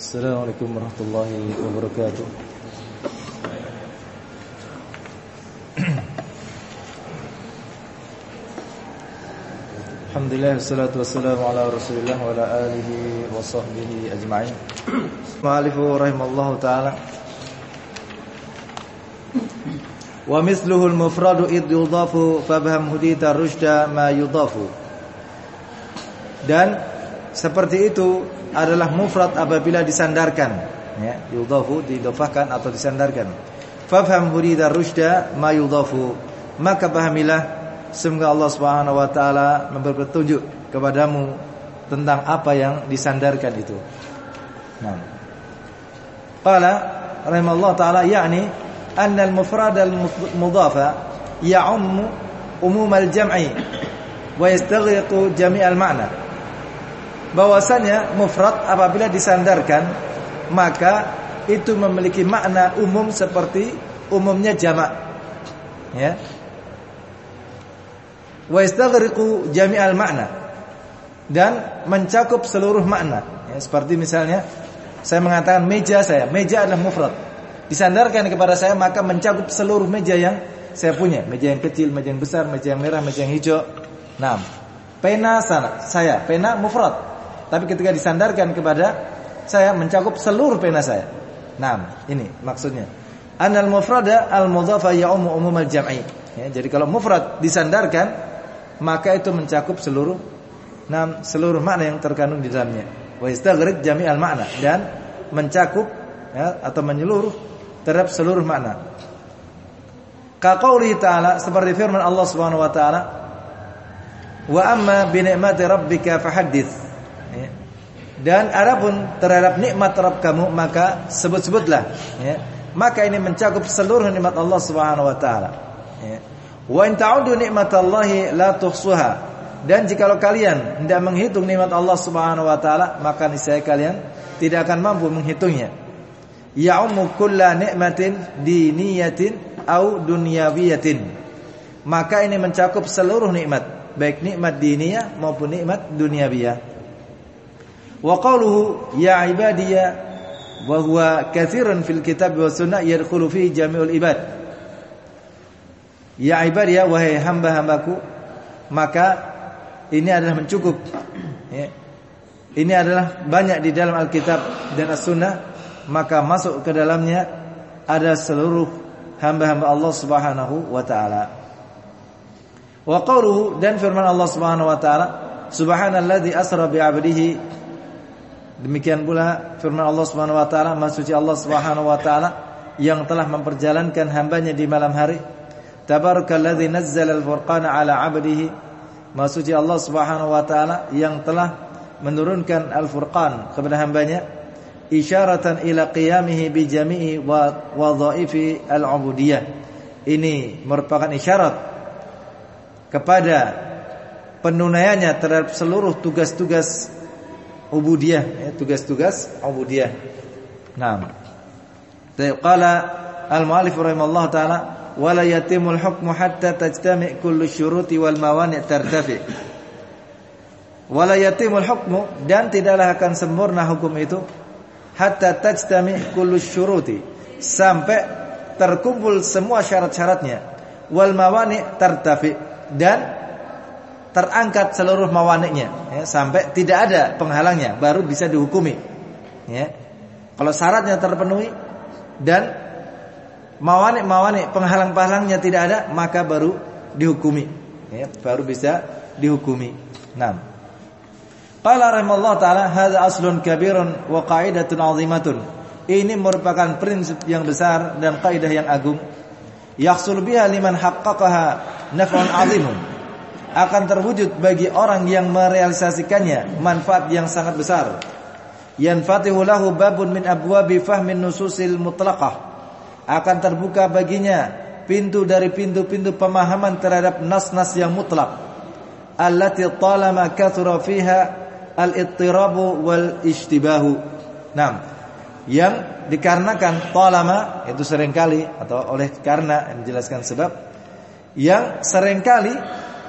Assalamualaikum warahmatullahi wabarakatuh. Alhamdulillah wassalatu wassalamu ala Rasulillah wa ala alihi wa sahbihi ajma'in. Ma'alifu rahimallahu taala. Wa mithluhu al-mufradu id yudafu fabham hudita rushda ma yudafu. Dan seperti itu adalah mufrad apabila disandarkan ya yudafu didofahkan atau disandarkan fafham hudita rushda ma yudafu maka pahamilah Semoga Allah Subhanahu wa taala memberi petunjuk kepadamu tentang apa yang disandarkan itu. Nah. Qala rahimallahu taala yakni anna al-mufrad al-mudhafa ya'ummu umum al-jam'i wa yastaghriqu jami' al-ma'na. Bahwasanya mufrad apabila disandarkan maka itu memiliki makna umum seperti umumnya jamak. Ya, wa yastaghriqu jami'al makna. Dan mencakup seluruh makna. Ya, seperti misalnya saya mengatakan meja saya. Meja adalah mufrad. Disandarkan kepada saya maka mencakup seluruh meja yang saya punya. Meja yang kecil meja yang besar meja yang merah meja yang hijau. Nah pena sana saya. Pena mufrad tapi ketika disandarkan kepada saya mencakup seluruh pena saya nah ini maksudnya anal mufrada al mudhafa ya'umu umum al jam'i ya, jadi kalau mufrad disandarkan maka itu mencakup seluruh enam seluruh makna yang terkandung di dalamnya. Wa istaghraq jami'al makna dan mencakup ya, atau menyeluruh terhadap seluruh makna. Ka qauli ta'ala seperti firman Allah Subhanahu wa taala Wa amma bi ni'mati rabbika fahaddits. Ya. Dan adapun terhadap nikmat Rabb kamu maka sebut-sebutlah ya. Maka ini mencakup seluruh nikmat Allah Subhanahu wa taala. Ya. Wa in ta'udu nikmatallahi la tuhsuha. Dan jikalau kalian hendak menghitung nikmat Allah Subhanahu wa taala, maka niscaya kalian tidak akan mampu menghitungnya. Ya'ummu kulla nikmatin diniyatin au dunyawiyatin. Maka ini mencakup seluruh nikmat, baik nikmat diniyah maupun nikmat dunyawiyah. Wa qawluhu ya ibadiyya wa huwa katsirun fil kitab wa sunnah yadkhulu fihi jami'ul ibad. Ya ya wahai hamba-hambaku Maka ini adalah mencukup ya. Ini adalah banyak di dalam Alkitab dan As-Sunnah Maka masuk ke dalamnya Ada seluruh hamba-hamba Allah subhanahu wa ta'ala Wa qawluhu dan firman Allah subhanahu wa ta'ala Subhanalladzi asra bi'abdihi Demikian pula firman Allah Subhanahu wa taala, maksudnya Allah Subhanahu wa taala yang telah memperjalankan hambanya di malam hari Tabarakalladzi nazzala al-furqana ala 'abdihi. Maksudnya Allah Subhanahu wa taala yang telah menurunkan Al-Furqan kepada hambanya isyaratan ila qiyamihi bi jami'i wa wadhaifi al-'ubudiyah. Ini merupakan isyarat kepada penunaiannya terhadap seluruh tugas-tugas ubudiyah, ya, tugas-tugas ubudiyah. Naam. Qala al-mu'allif rahimallahu taala wala yatimul hukmu hatta tajtami' kullu syuruti wal mawani' tartafi. Wala yatimul hukmu dan tidaklah akan sempurna hukum itu hatta tajtami' kullu syuruti sampai terkumpul semua syarat-syaratnya wal mawani' tartafi dan terangkat seluruh mawaniknya. Ya, sampai tidak ada penghalangnya baru bisa dihukumi. Ya. Kalau syaratnya terpenuhi dan mawanik-mawanik penghalang-penghalangnya tidak ada maka baru dihukumi. Ya baru bisa dihukumi. Nah qala rahimallahu taala hadza aslun kabirun wa qa'idatun 'azimatun. Ini merupakan prinsip yang besar dan kaidah yang agung. Yahsul biha liman haqqaqaha naf'un 'azimun akan terwujud bagi orang yang merealisasikannya manfaat yang sangat besar. Yanfatihu lahu babun min abwabi fahmin nususil mutlaqah. Akan terbuka baginya pintu dari pintu-pintu pemahaman terhadap nas-nas yang mutlak. Allati talama kathura fiha al-ittirabu wal ishtibahu. Nah, yang dikarenakan talama itu sering kali atau oleh karena menjelaskan sebab yang sering kali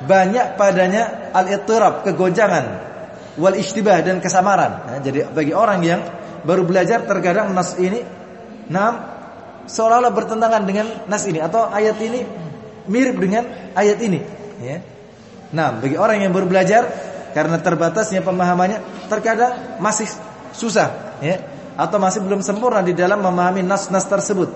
banyak padanya al-ittirab kegoncangan wal ishtibah dan kesamaran. Nah, jadi bagi orang yang baru belajar terkadang nas ini nam seolah-olah bertentangan dengan nas ini atau ayat ini mirip dengan ayat ini ya. Nah, bagi orang yang baru belajar karena terbatasnya pemahamannya terkadang masih susah ya atau masih belum sempurna di dalam memahami nas-nas tersebut.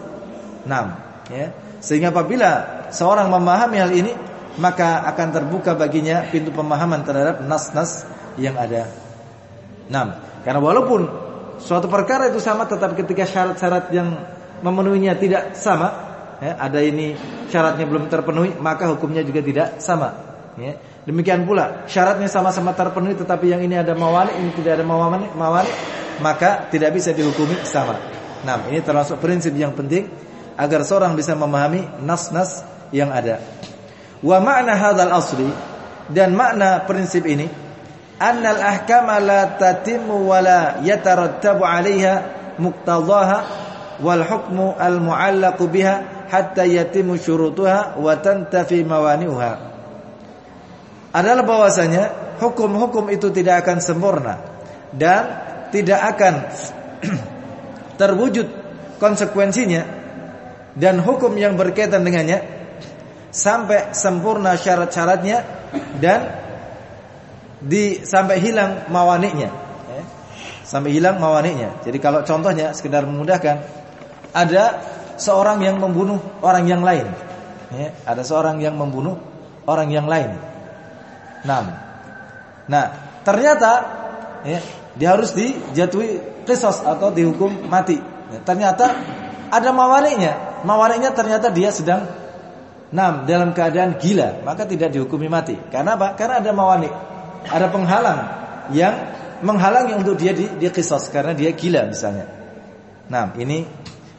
Nah, ya. Sehingga apabila seorang memahami hal ini maka akan terbuka baginya pintu pemahaman terhadap nas-nas yang ada. Nah, karena walaupun suatu perkara itu sama tetapi ketika syarat-syarat yang memenuhinya tidak sama, ya, ada ini syaratnya belum terpenuhi, maka hukumnya juga tidak sama. Ya. Demikian pula syaratnya sama-sama terpenuhi tetapi yang ini ada mawani, ini tidak ada mawani, mawani maka tidak bisa dihukumi sama. Nah, ini termasuk prinsip yang penting agar seorang bisa memahami nas-nas yang ada. Wa makna hadzal asli dan makna prinsip ini annal ahkama la tatimmu wa la yatarattabu 'alaiha muqtadaha wal hukmu al mu'allaq biha hatta yatimu syurutuha wa tantafi mawani'uha. Adalah bahwasanya hukum-hukum itu tidak akan sempurna dan tidak akan terwujud konsekuensinya dan hukum yang berkaitan dengannya sampai sempurna syarat-syaratnya dan di sampai hilang mawaniknya. Ya. sampai hilang mawaniknya. Jadi kalau contohnya sekedar memudahkan ada seorang yang membunuh orang yang lain. Ya. ada seorang yang membunuh orang yang lain. Nah nah ternyata ya, dia harus dijatuhi kisos atau dihukum mati. Ya, ternyata ada mawaniknya. Mawaniknya ternyata dia sedang Nah, dalam keadaan gila, maka tidak dihukumi mati. Karena apa? Karena ada mawani, ada penghalang yang menghalangi untuk dia di, dia kisos karena dia gila misalnya. Nah, ini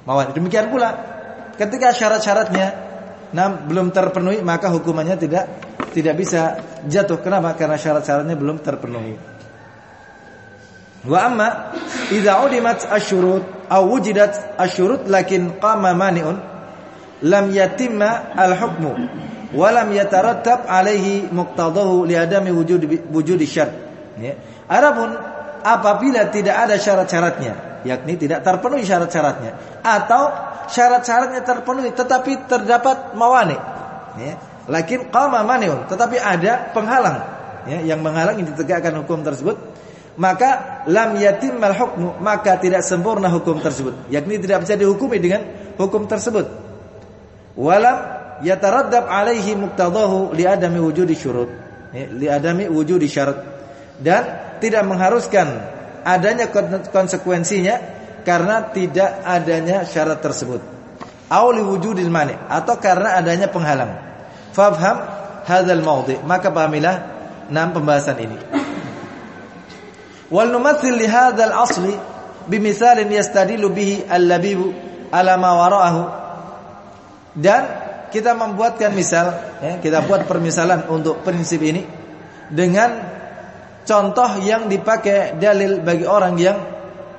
mawani. Demikian pula ketika syarat-syaratnya nah, belum terpenuhi, maka hukumannya tidak tidak bisa jatuh. Kenapa? Karena syarat-syaratnya belum terpenuhi. Wa amma idza udimat asyurut aw wujidat asyurut lakin qama mani'un lam yatimma al-hukmu wa lam yatarattab alaihi muqtadahu li adami wujud wujud syart. Ya. Adapun apabila tidak ada syarat-syaratnya, yakni tidak terpenuhi syarat-syaratnya atau syarat-syaratnya terpenuhi tetapi terdapat mawani. Ya. Lakin qama maniun, tetapi ada penghalang ya, yang menghalangi ditegakkan hukum tersebut, maka lam yatimmal hukmu, maka tidak sempurna hukum tersebut, yakni tidak bisa dihukumi dengan hukum tersebut walam yataraddab alaihi muqtadahu li adami wujudi syurut. Ya, li adami wujudi syarat. Dan tidak mengharuskan adanya konsekuensinya karena tidak adanya syarat tersebut. Au wujudil mani atau karena adanya penghalang. Fafham hadzal mawdi. Maka pahamilah enam pembahasan ini. Wal numathil li hadzal asli bimithalin yastadilu bihi al-labibu ala ma wara'ahu dan kita membuatkan misal, ya, kita buat permisalan untuk prinsip ini dengan contoh yang dipakai dalil bagi orang yang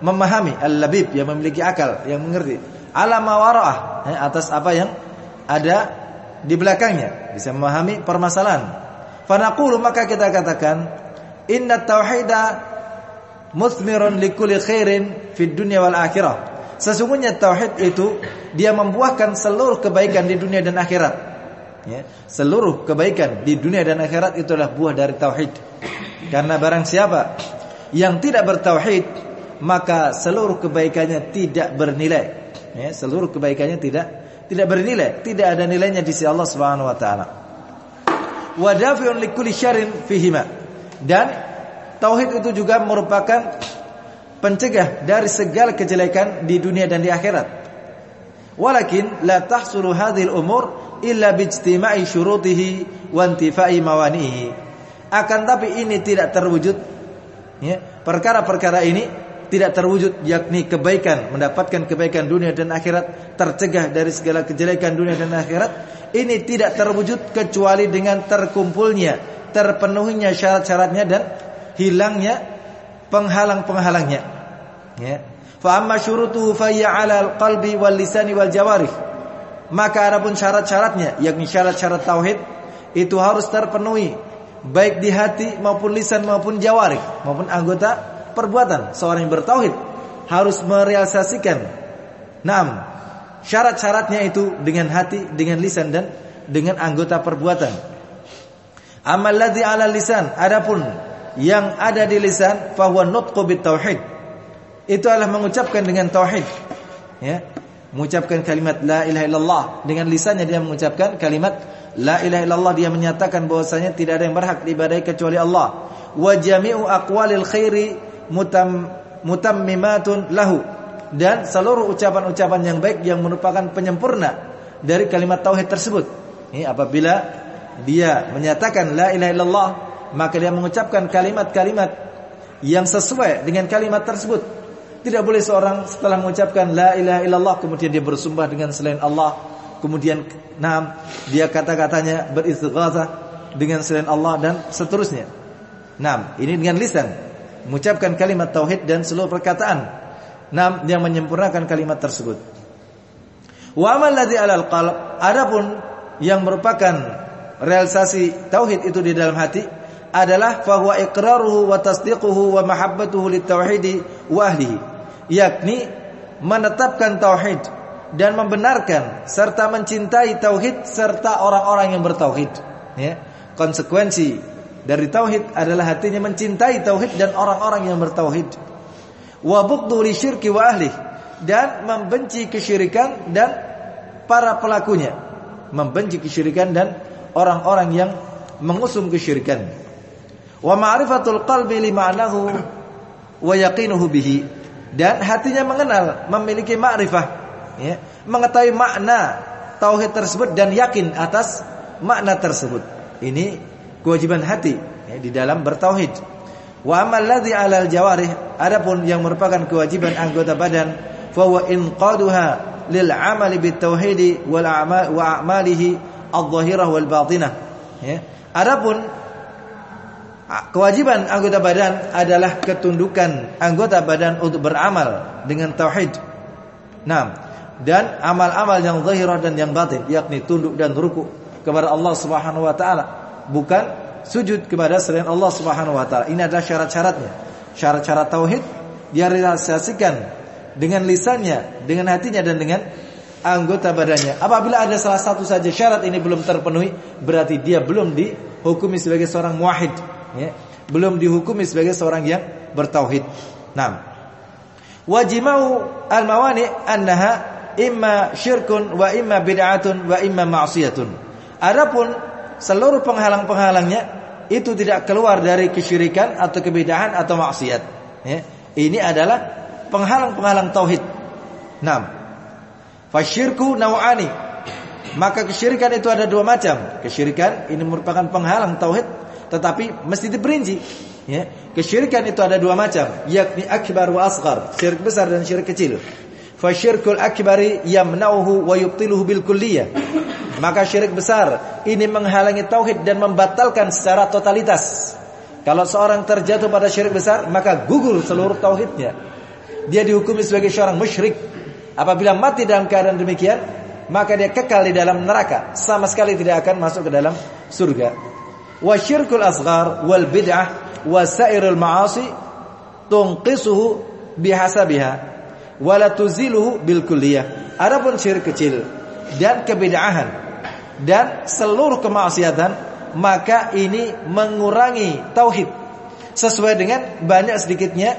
memahami al-labib yang memiliki akal, yang mengerti. Ala mawara'ah, ya, atas apa yang ada di belakangnya, bisa memahami permasalahan. Fanaqulu maka kita katakan inna tauhida muthmirun likulli khairin fid dunya wal akhirah. Sesungguhnya tauhid itu dia membuahkan seluruh kebaikan di dunia dan akhirat. Ya, seluruh kebaikan di dunia dan akhirat itu adalah buah dari tauhid. Karena barang siapa yang tidak bertauhid, maka seluruh kebaikannya tidak bernilai. Ya, seluruh kebaikannya tidak tidak bernilai, tidak ada nilainya di sisi Allah Subhanahu wa taala. Wa dafi'un likulli syarrin fihima. Dan tauhid itu juga merupakan pencegah dari segala kejelekan di dunia dan di akhirat. Walakin la tahsulu hadhil umur illa bijtima'i syurutihi wa intifa'i mawanihi. Akan tapi ini tidak terwujud ya, perkara-perkara ini tidak terwujud yakni kebaikan, mendapatkan kebaikan dunia dan akhirat, tercegah dari segala kejelekan dunia dan akhirat. Ini tidak terwujud kecuali dengan terkumpulnya, terpenuhinya syarat-syaratnya dan hilangnya penghalang-penghalangnya. Ya. Fa amma syurutuhu fa 'ala al-qalbi wal lisani wal jawarih. Maka adapun syarat-syaratnya yakni syarat-syarat tauhid itu harus terpenuhi baik di hati maupun lisan maupun jawarih maupun anggota perbuatan seorang yang bertauhid harus merealisasikan enam syarat-syaratnya itu dengan hati, dengan lisan dan dengan anggota perbuatan. Amal ladzi 'ala lisan, adapun yang ada di lisan fahuwa nutqu tauhid. Itu adalah mengucapkan dengan tauhid. Ya. Mengucapkan kalimat la ilaha illallah dengan lisannya dia mengucapkan kalimat la ilaha illallah dia menyatakan bahwasanya tidak ada yang berhak diibadahi kecuali Allah. Wa jami'u khairi mutam mutammimatun lahu dan seluruh ucapan-ucapan yang baik yang merupakan penyempurna dari kalimat tauhid tersebut. Ini apabila dia menyatakan la ilaha illallah, maka dia mengucapkan kalimat-kalimat yang sesuai dengan kalimat tersebut. Tidak boleh seorang setelah mengucapkan la ilaha illallah kemudian dia bersumpah dengan selain Allah, kemudian nam dia kata-katanya beristighatsah dengan selain Allah dan seterusnya. Nam, ini dengan lisan mengucapkan kalimat tauhid dan seluruh perkataan Nam yang menyempurnakan kalimat tersebut. Wa amal 'alal qalb, adapun yang merupakan realisasi tauhid itu di dalam hati adalah huwa iqraruhu wa tasdiquhu wa mahabbatuhu litauhid wa ahlihi, yakni menetapkan tauhid dan membenarkan serta mencintai tauhid serta orang-orang yang bertauhid, ya. Konsekuensi dari tauhid adalah hatinya mencintai tauhid dan orang-orang yang bertauhid. Wa bughdhu syirki wa ahli dan membenci kesyirikan dan para pelakunya. Membenci kesyirikan dan orang-orang yang mengusung kesyirikan wa ma'rifatul qalbi li ma'nahu wa yaqinuhu bihi. Dan hatinya mengenal memiliki ma'rifah ya mengetahui makna tauhid tersebut dan yakin atas makna tersebut. Ini kewajiban hati ya, di dalam bertauhid. Wa amal 'alal jawarih adapun yang merupakan kewajiban anggota badan fa huwa inqaduha lil 'amali bit tauhid wal a'mal wa a'malihi adh-dhahirah wal batinah ya. Adapun kewajiban anggota badan adalah ketundukan anggota badan untuk beramal dengan tauhid nah dan amal-amal yang zahirah dan yang batin yakni tunduk dan ruku kepada Allah Subhanahu wa taala bukan sujud kepada selain Allah Subhanahu wa taala. Ini adalah syarat-syaratnya. Syarat-syarat tauhid dia realisasikan dengan lisannya, dengan hatinya dan dengan anggota badannya. Apabila ada salah satu saja syarat ini belum terpenuhi, berarti dia belum dihukumi sebagai seorang muwahhid, ya. Belum dihukumi sebagai seorang yang bertauhid. Naam. Wajimau al-mawani annaha imma syirkun wa imma bid'atun wa imma ma'siyatun. Adapun seluruh penghalang-penghalangnya itu tidak keluar dari kesyirikan atau kebidahan atau maksiat. Ya. Ini adalah penghalang-penghalang tauhid. Naam. Fasyirku naw'ani. Maka kesyirikan itu ada dua macam. Kesyirikan ini merupakan penghalang tauhid tetapi mesti diperinci. Ya. Kesyirikan itu ada dua macam, yakni akbar wa asghar, syirik besar dan syirik kecil. Fasyirkul akbari yamna'uhu wa yubtiluhu bil kulliyah. Maka syirik besar ini menghalangi tauhid dan membatalkan secara totalitas. Kalau seorang terjatuh pada syirik besar, maka gugur seluruh tauhidnya. Dia dihukumi sebagai seorang musyrik. Apabila mati dalam keadaan demikian, maka dia kekal di dalam neraka, sama sekali tidak akan masuk ke dalam surga. Wa syirkul asghar wal bid'ah wa sairul ma'asi tunqisuhu bihasabiha wa la tuziluhu bil kulliyah. Adapun syirik kecil dan kebid'ahan dan seluruh kemaksiatan maka ini mengurangi tauhid sesuai dengan banyak sedikitnya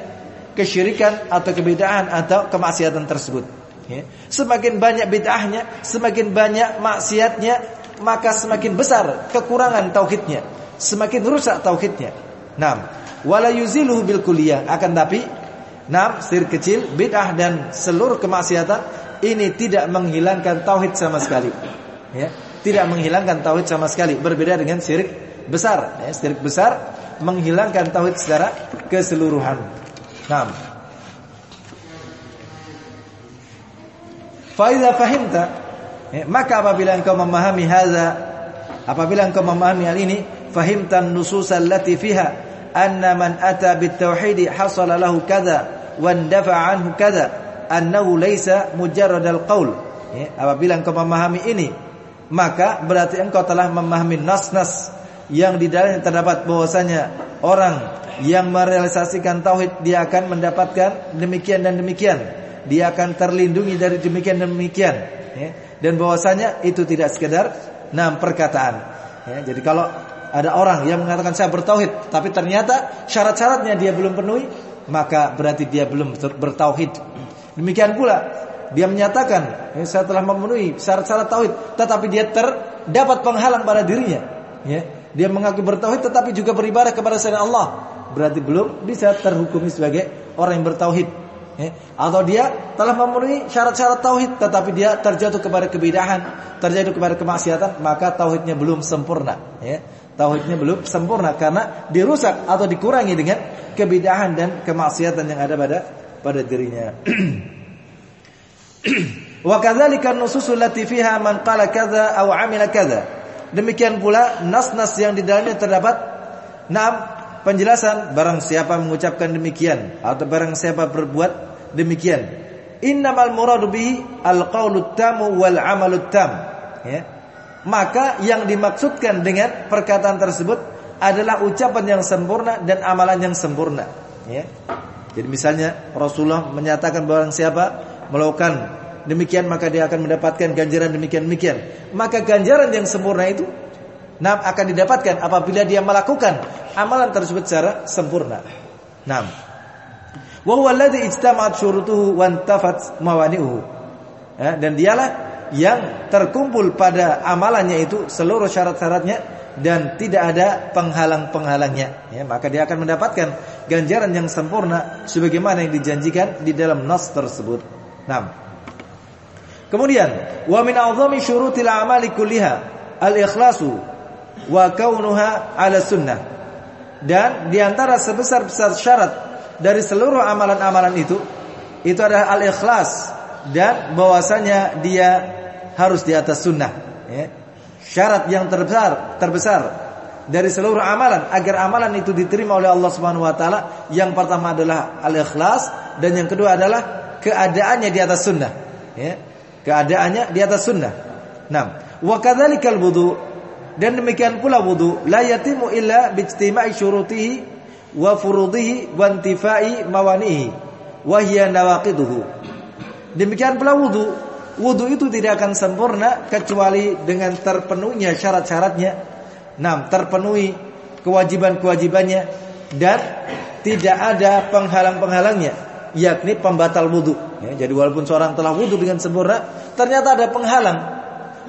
kesyirikan atau kebedaan atau kemaksiatan tersebut. Ya. Semakin banyak bid'ahnya, semakin banyak maksiatnya, maka semakin besar kekurangan tauhidnya, semakin rusak tauhidnya. Nam, wala yuziluhu bil kulliyah akan tapi nam sir kecil bid'ah dan seluruh kemaksiatan ini tidak menghilangkan tauhid sama sekali. Ya tidak menghilangkan tauhid sama sekali. Berbeda dengan syirik besar. Ya, syirik besar menghilangkan tauhid secara keseluruhan. Nah Faiza fahimta ya, maka apabila engkau memahami hadza apabila engkau memahami hal ini fahimtan nusus allati fiha anna man ata bit tauhid hasala lahu kadza wa dafa'a anhu kadza annahu laysa mujarrad al qaul ya, apabila engkau memahami ini maka berarti engkau telah memahami nas-nas yang di dalamnya terdapat bahwasanya orang yang merealisasikan tauhid dia akan mendapatkan demikian dan demikian. Dia akan terlindungi dari demikian dan demikian. Ya. Dan bahwasanya itu tidak sekedar enam perkataan. Ya. Jadi kalau ada orang yang mengatakan saya bertauhid, tapi ternyata syarat-syaratnya dia belum penuhi, maka berarti dia belum bertauhid. Demikian pula dia menyatakan ya, saya telah memenuhi syarat-syarat tauhid, tetapi dia terdapat penghalang pada dirinya. Ya, dia mengaku bertauhid tetapi juga beribadah kepada selain Allah. Berarti belum bisa terhukumi sebagai orang yang bertauhid. Ya, atau dia telah memenuhi syarat-syarat tauhid tetapi dia terjatuh kepada kebidahan, terjatuh kepada kemaksiatan, maka tauhidnya belum sempurna. Ya, tauhidnya belum sempurna karena dirusak atau dikurangi dengan kebidahan dan kemaksiatan yang ada pada pada dirinya. Wa kadzalika an-nususul lati fiha man qala kadza aw amila kadza. Demikian pula nas-nas yang di dalamnya terdapat enam penjelasan barang siapa mengucapkan demikian atau barang siapa berbuat demikian. Innamal muradu bihi al-qaulut tamu wal amalut tam. Ya. Maka yang dimaksudkan dengan perkataan tersebut adalah ucapan yang sempurna dan amalan yang sempurna. Ya. Jadi misalnya Rasulullah menyatakan barang siapa melakukan demikian maka dia akan mendapatkan ganjaran demikian demikian. Maka ganjaran yang sempurna itu nah akan didapatkan apabila dia melakukan amalan tersebut secara sempurna. Naam. Wa huwa alladhi ijtama'at syurutuhu mawani'uhu. Ya, dan dialah yang terkumpul pada amalannya itu seluruh syarat-syaratnya dan tidak ada penghalang-penghalangnya ya maka dia akan mendapatkan ganjaran yang sempurna sebagaimana yang dijanjikan di dalam nas tersebut Nah. Kemudian, wa min a'zami syurutil a'mali kulliha al-ikhlasu wa kaunuha 'ala sunnah. Dan di antara sebesar-besar syarat dari seluruh amalan-amalan itu itu adalah al-ikhlas dan bahwasanya dia harus di atas sunnah ya. Syarat yang terbesar terbesar dari seluruh amalan agar amalan itu diterima oleh Allah Subhanahu wa taala yang pertama adalah al-ikhlas dan yang kedua adalah keadaannya di atas sunnah ya keadaannya di atas sunnah nah wa kadzalikal wudu dan demikian pula wudu la yatimu illa bi ijtima'i syurutihi wa furudihi wa intifai mawanihi wa hiya nawaqiduhu. Demikian pula wudu. Wudu itu tidak akan sempurna kecuali dengan terpenuhnya syarat-syaratnya. Nah terpenuhi kewajiban-kewajibannya dan tidak ada penghalang-penghalangnya yakni pembatal wudhu. Ya, jadi walaupun seorang telah wudhu dengan sempurna, ternyata ada penghalang,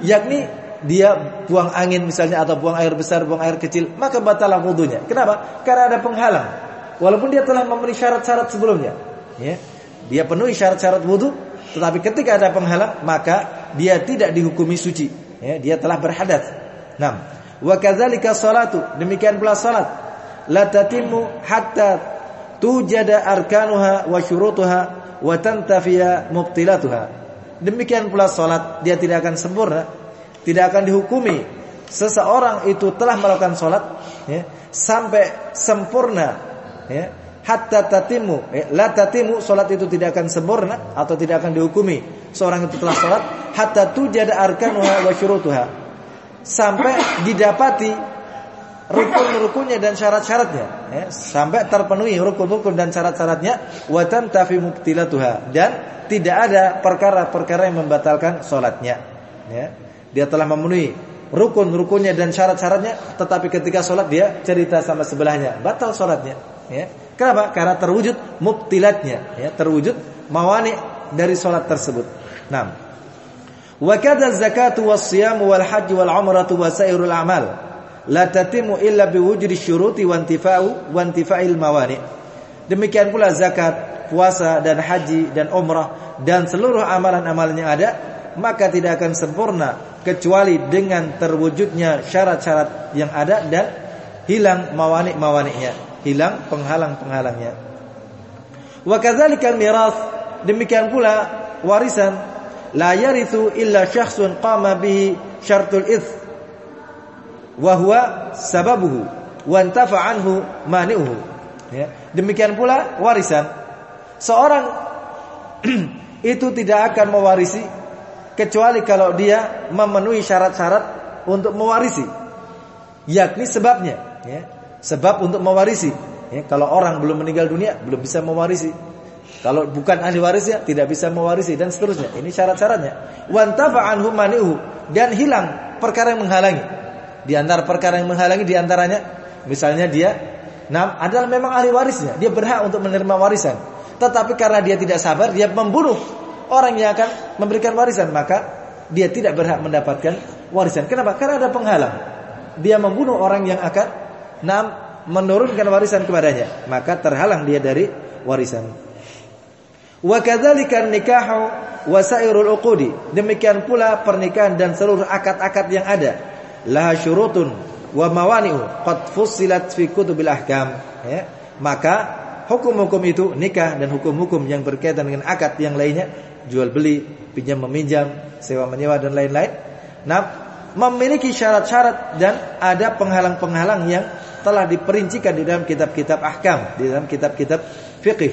yakni dia buang angin misalnya atau buang air besar, buang air kecil, maka batalah wudhunya. Kenapa? Karena ada penghalang. Walaupun dia telah memenuhi syarat-syarat sebelumnya, ya, dia penuhi syarat-syarat wudhu, tetapi ketika ada penghalang, maka dia tidak dihukumi suci. Ya, dia telah berhadat. Nah, wa kadzalika salatu, demikian pula salat. La tatimmu hatta tujada arkanuha wa syurutuha wa tantafiya mubtilatuha. Demikian pula salat dia tidak akan sempurna, tidak akan dihukumi. Seseorang itu telah melakukan salat ya, sampai sempurna ya, hatta tatimu ya, la tatimu salat itu tidak akan sempurna atau tidak akan dihukumi. Seorang itu telah salat hatta tujada arkanuha wa syurutuha. Sampai didapati rukun-rukunnya dan syarat-syaratnya ya, sampai terpenuhi rukun-rukun dan syarat-syaratnya wa tantafi mubtilatuha. Dan tidak ada perkara-perkara yang membatalkan salatnya ya dia telah memenuhi rukun-rukunnya dan syarat-syaratnya tetapi ketika salat dia cerita sama sebelahnya. Batal salatnya ya. Kenapa? Karena terwujud mubtilatnya ya. Terwujud mawani dari salat tersebut. Nah wa kadza zakatu was siyam wal hajj wal umratu wa sairul a'mal. La tatimu illa biwujudi syuruti wa intifa'u wa intifa'il mawani. Demikian pula zakat, puasa dan haji dan umrah dan seluruh amalan-amalan yang ada maka tidak akan sempurna kecuali dengan terwujudnya syarat-syarat yang ada dan hilang mawani-mawaninya, hilang penghalang-penghalangnya. Wa kadzalika miras demikian pula warisan la yarithu illa syakhsun qama bihi syartul its wahwa sababuhu wa anhu mani'uhu. Ya. Demikian pula warisan. Seorang itu tidak akan mewarisi kecuali kalau dia memenuhi syarat-syarat untuk mewarisi. Yakni sebabnya, ya. Sebab untuk mewarisi. Ya, kalau orang belum meninggal dunia belum bisa mewarisi. Kalau bukan ahli warisnya tidak bisa mewarisi dan seterusnya. Ini syarat-syaratnya. Wantafa anhu mani'uhu dan hilang perkara yang menghalangi. Di antara perkara yang menghalangi di antaranya misalnya dia nah adalah memang ahli warisnya, dia berhak untuk menerima warisan. Tetapi karena dia tidak sabar, dia membunuh orang yang akan memberikan warisan, maka dia tidak berhak mendapatkan warisan. Kenapa? Karena ada penghalang. Dia membunuh orang yang akan nam menurunkan warisan kepadanya, maka terhalang dia dari warisan. Wa kadzalika nikahu wa sairul uqudi. Demikian pula pernikahan dan seluruh akad-akad yang ada. Laha syurutun wa mawani'u qad fussilat fi kutubil ahkam. Ya. Maka hukum-hukum itu nikah dan hukum-hukum yang berkaitan dengan akad yang lainnya jual beli, pinjam meminjam, sewa menyewa dan lain-lain. Nah, memiliki syarat-syarat dan ada penghalang-penghalang yang telah diperincikan di dalam kitab-kitab ahkam, di dalam kitab-kitab fikih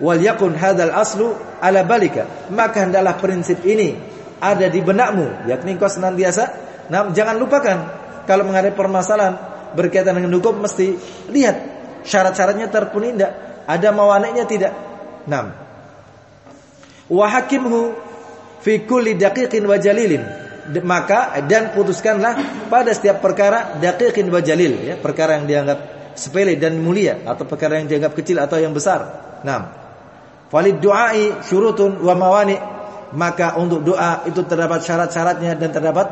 wal yakun hadzal aslu ala balika. Maka hendaklah prinsip ini ada di benakmu yakni kau senantiasa. Nah jangan lupakan kalau menghadapi permasalahan berkaitan dengan hukum mesti lihat syarat-syaratnya terpenuhi tidak ada mawaneknya tidak? Enam wa hakimhu fi kulli daqiqin jalilin. Maka dan putuskanlah pada setiap perkara daqiqin wa jalil ya. Perkara yang dianggap sepele dan mulia atau perkara yang dianggap kecil atau yang besar. Nah, Walid du'ai syurutun wa mawani. Maka untuk doa itu terdapat syarat-syaratnya dan terdapat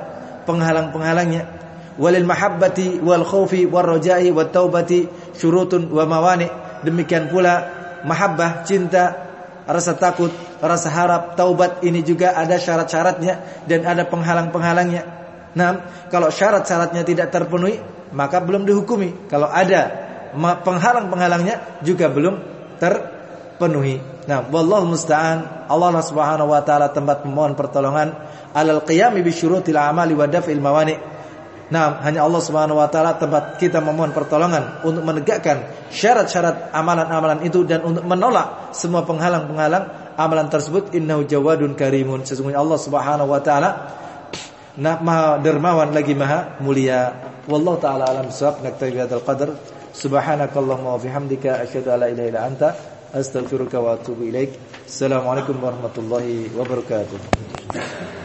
penghalang-penghalangnya. Walil mahabbati wal khaufi war rajai wat taubati syurutun wa mawani. Demikian pula mahabbah, cinta, rasa takut, rasa harap, taubat ini juga ada syarat-syaratnya dan ada penghalang-penghalangnya. Nah, kalau syarat-syaratnya tidak terpenuhi, maka belum dihukumi. Kalau ada penghalang-penghalangnya juga belum terpenuhi. Nah, wallahu musta'an. Allah Subhanahu wa taala tempat memohon pertolongan alal qiyami bi syurutil amali wa daf'il mawani. Nah, hanya Allah Subhanahu wa taala tempat kita memohon pertolongan untuk menegakkan syarat-syarat amalan-amalan itu dan untuk menolak semua penghalang-penghalang amalan tersebut. Innahu jawadun karimun. Sesungguhnya Allah Subhanahu wa taala nah, maha dermawan lagi maha mulia. Wallahu taala alam bisawab. Naktabi hadzal qadar. Subhanakallahumma wa bihamdika asyhadu an la ilaha illa anta astaghfiruka wa atubu ilaik. Assalamualaikum warahmatullahi wabarakatuh.